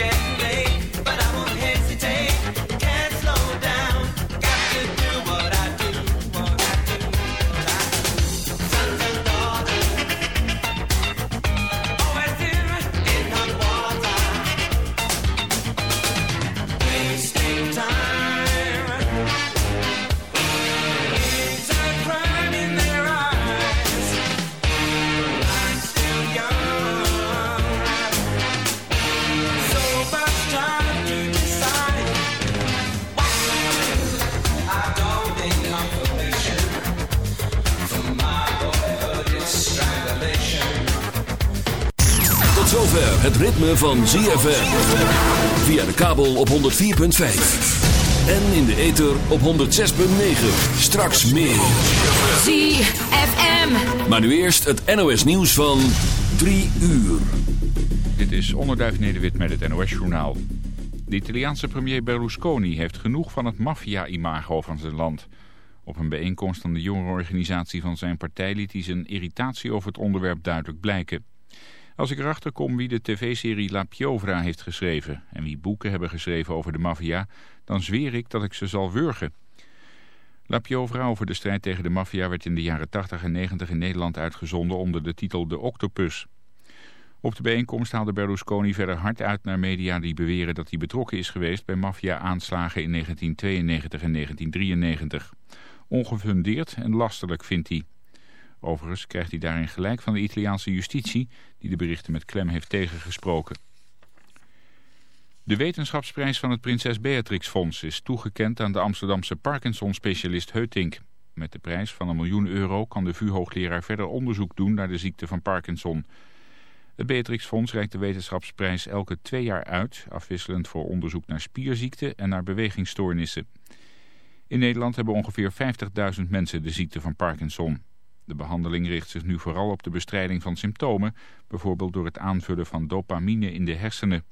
Yeah. Van ZFM. Via de kabel op 104.5. En in de ether op 106.9. Straks meer. ZFM. Maar nu eerst het NOS nieuws van 3 uur. Dit is Onderduif Nederwit met het NOS journaal. De Italiaanse premier Berlusconi heeft genoeg van het maffia-imago van zijn land... Op een bijeenkomst van de jongerenorganisatie van zijn partij liet hij zijn irritatie over het onderwerp duidelijk blijken. Als ik erachter kom wie de tv-serie La Piovra heeft geschreven... en wie boeken hebben geschreven over de maffia... dan zweer ik dat ik ze zal wurgen. La Piovra over de strijd tegen de maffia... werd in de jaren 80 en 90 in Nederland uitgezonden onder de titel De Octopus. Op de bijeenkomst haalde Berlusconi verder hard uit naar media die beweren dat hij betrokken is geweest bij maffia-aanslagen in 1992 en 1993. Ongefundeerd en lastelijk vindt hij. Overigens krijgt hij daarin gelijk van de Italiaanse justitie... die de berichten met klem heeft tegengesproken. De wetenschapsprijs van het Prinses Beatrix Fonds is toegekend aan de Amsterdamse Parkinson-specialist Heutink. Met de prijs van een miljoen euro kan de VU-hoogleraar verder onderzoek doen naar de ziekte van Parkinson. Het Beatrix Fonds reikt de wetenschapsprijs elke twee jaar uit, afwisselend voor onderzoek naar spierziekten en naar bewegingsstoornissen. In Nederland hebben ongeveer 50.000 mensen de ziekte van Parkinson. De behandeling richt zich nu vooral op de bestrijding van symptomen, bijvoorbeeld door het aanvullen van dopamine in de hersenen.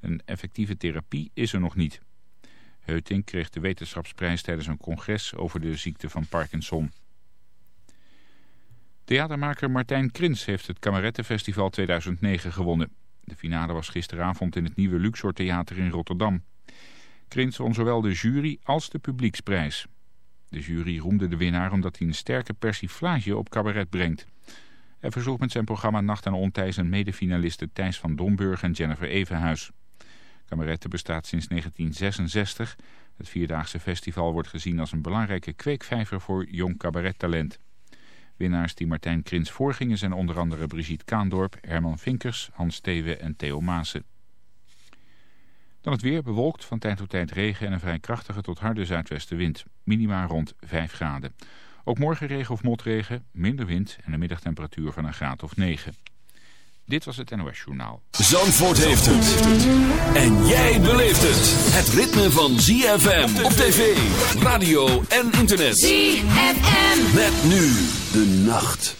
Een effectieve therapie is er nog niet. Heutink kreeg de wetenschapsprijs tijdens een congres over de ziekte van Parkinson. Theatermaker Martijn Krins heeft het Kamerettenfestival 2009 gewonnen. De finale was gisteravond in het nieuwe Luxor Theater in Rotterdam. Krins won zowel de jury als de publieksprijs. De jury roemde de winnaar omdat hij een sterke persiflage op cabaret brengt. Hij verzocht met zijn programma Nacht en Ontij zijn medefinalisten Thijs van Domburg en Jennifer Evenhuis. Cabaretten bestaat sinds 1966. Het Vierdaagse Festival wordt gezien als een belangrijke kweekvijver voor jong cabarettalent. Winnaars die Martijn Krins voorgingen zijn onder andere Brigitte Kaandorp, Herman Vinkers, Hans Stewe en Theo Maassen. Dan het weer bewolkt, van tijd tot tijd regen en een vrij krachtige tot harde zuidwestenwind. Minima rond 5 graden. Ook morgen regen of motregen, minder wind en een middagtemperatuur van een graad of 9. Dit was het NOS Journaal. Zandvoort heeft het. En jij beleeft het. Het ritme van ZFM op tv, radio en internet. ZFM. Met nu de nacht.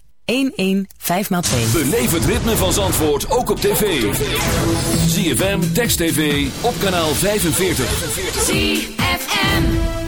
115x2. Beleef het ritme van Zandvoort ook op tv. ZFM, Text TV, op kanaal 45. ZFM.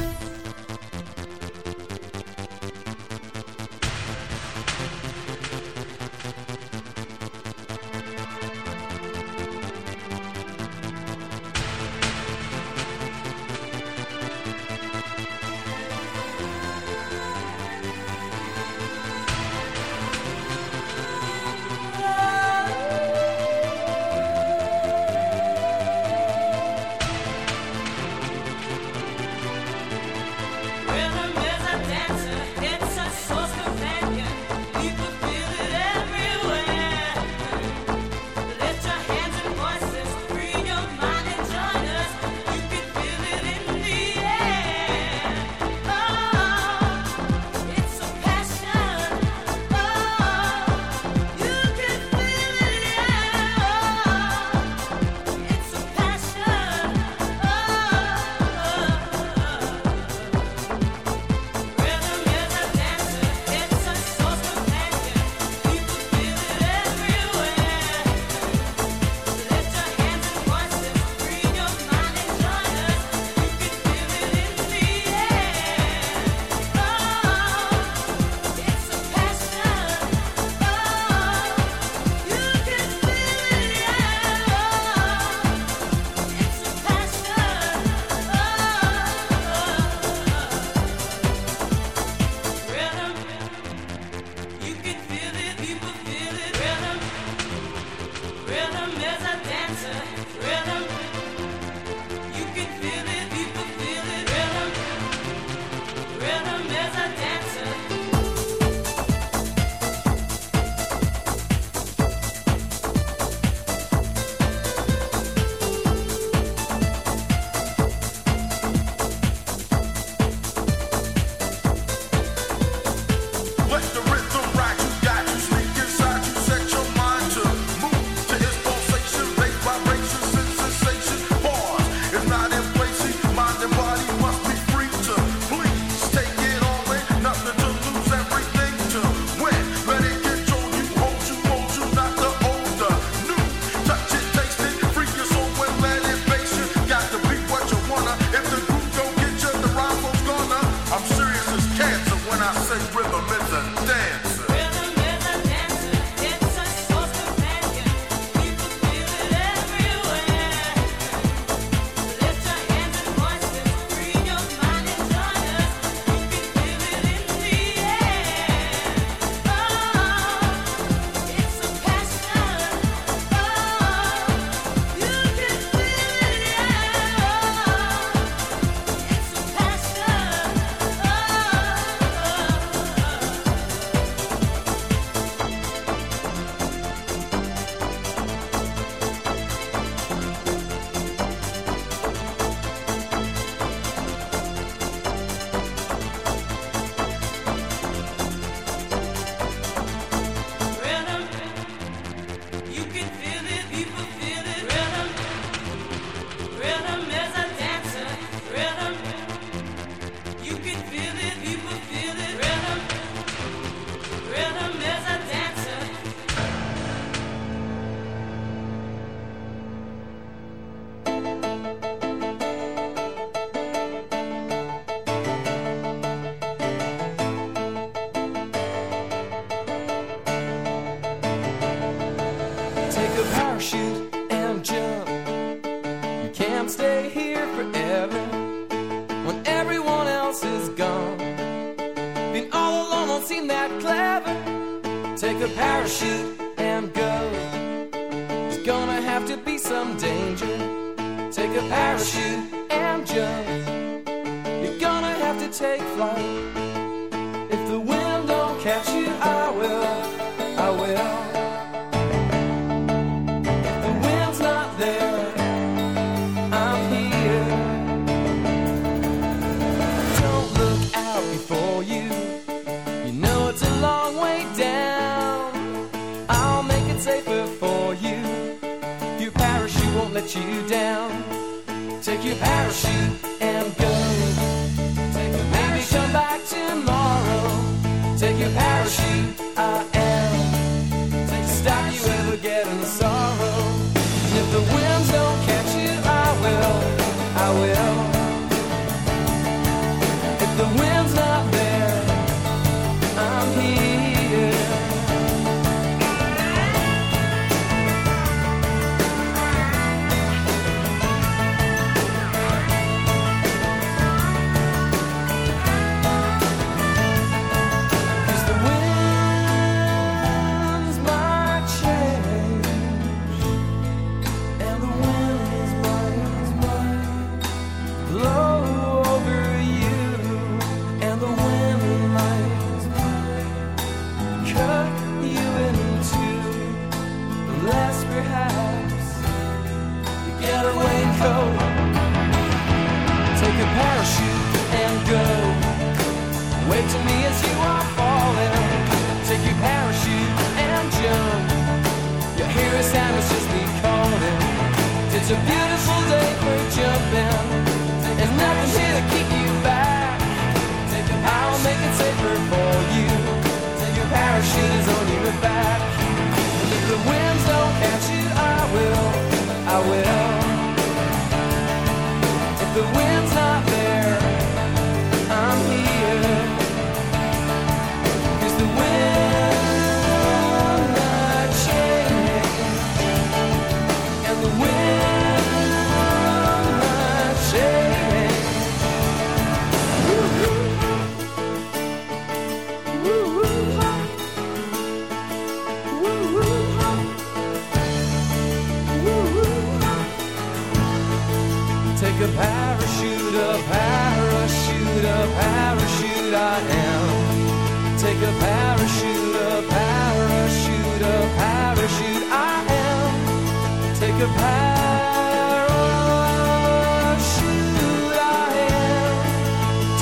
the wind's not there.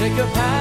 take a path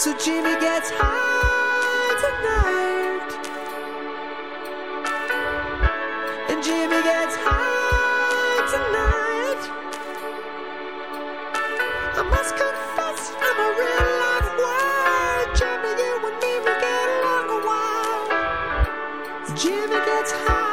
So Jimmy gets high tonight. And Jimmy gets high tonight. I must confess, I'm a real life wild. Jimmy, you and me, will get along a while. Jimmy gets high.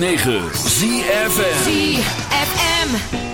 106.9 ZFM ZFM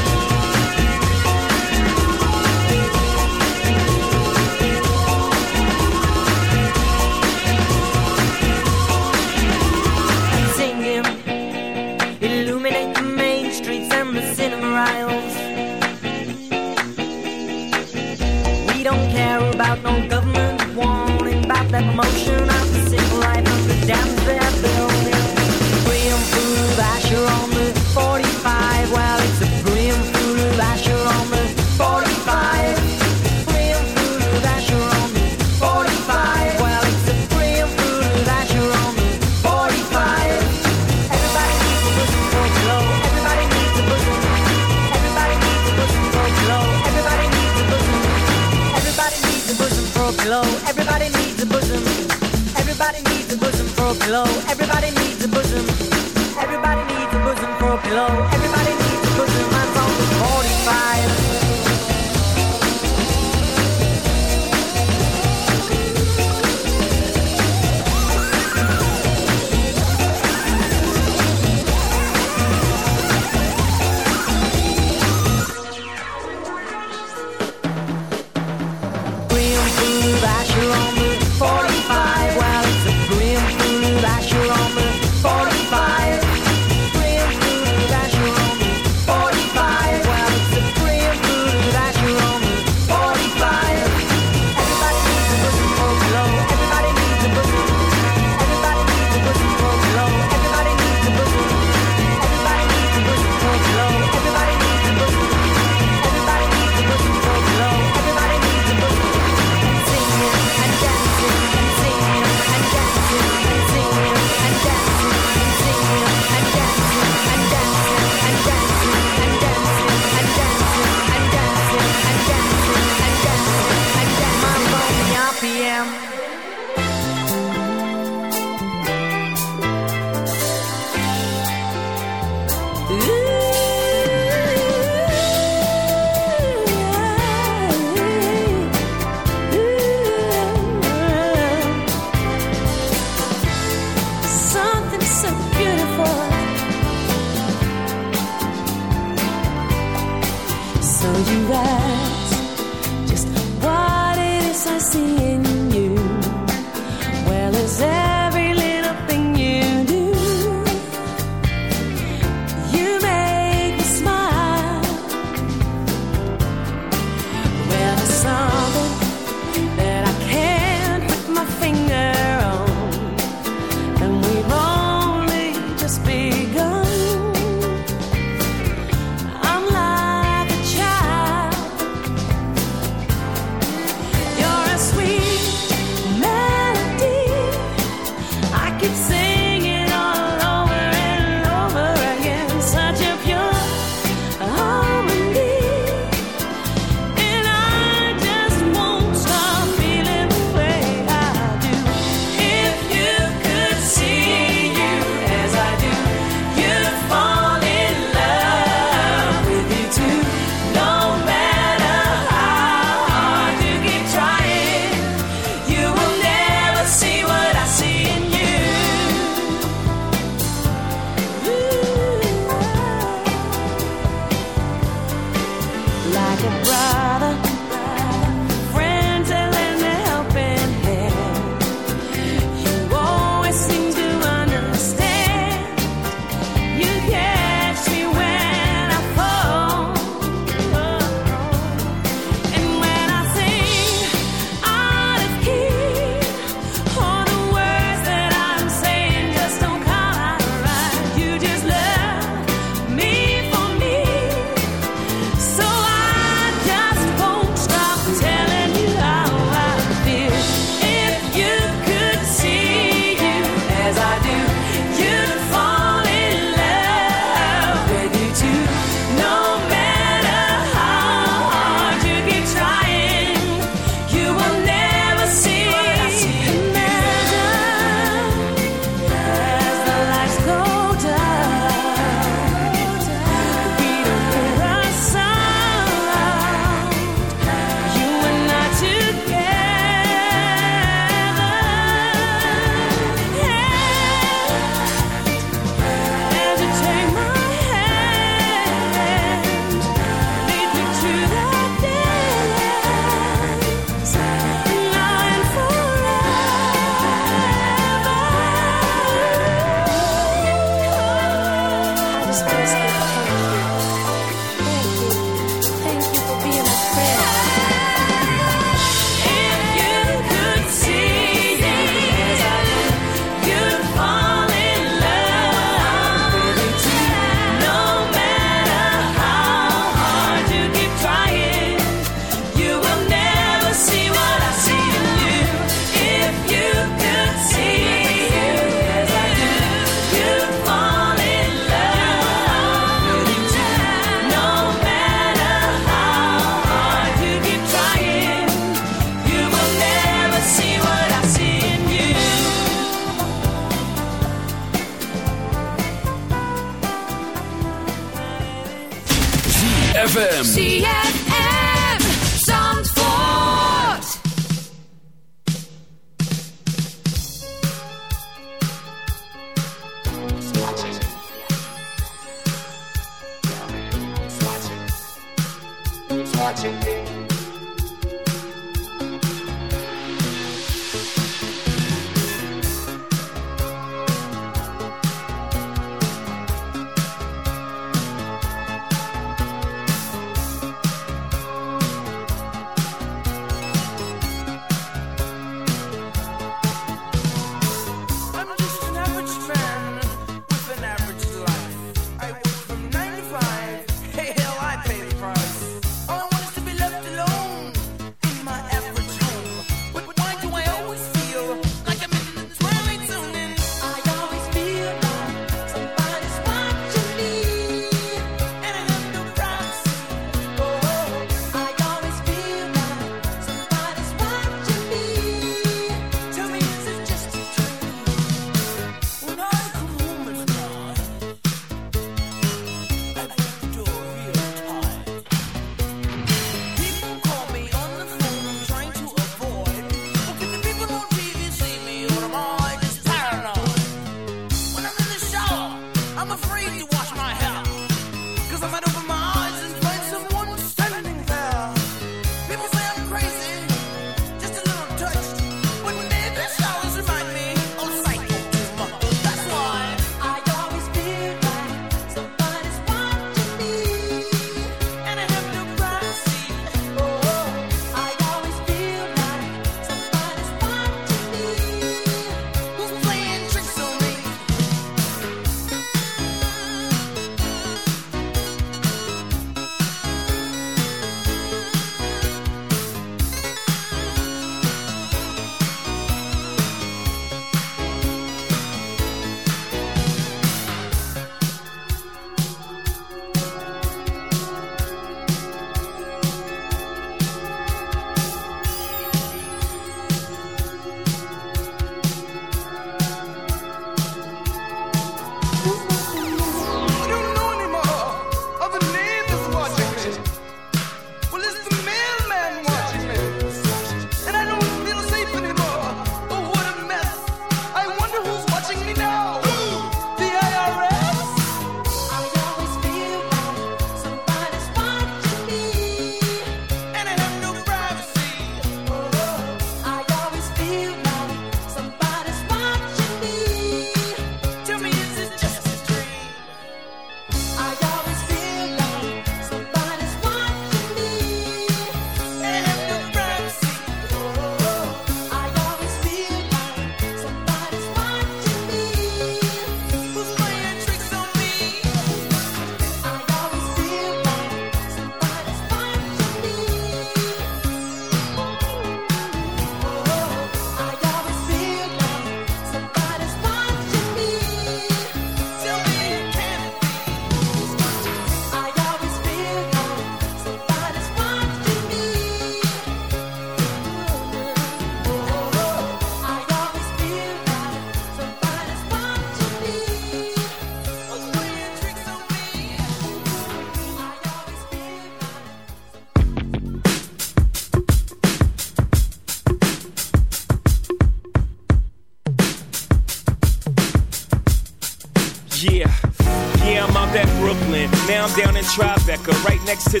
next to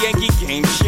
Yankee game.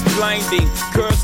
blinding.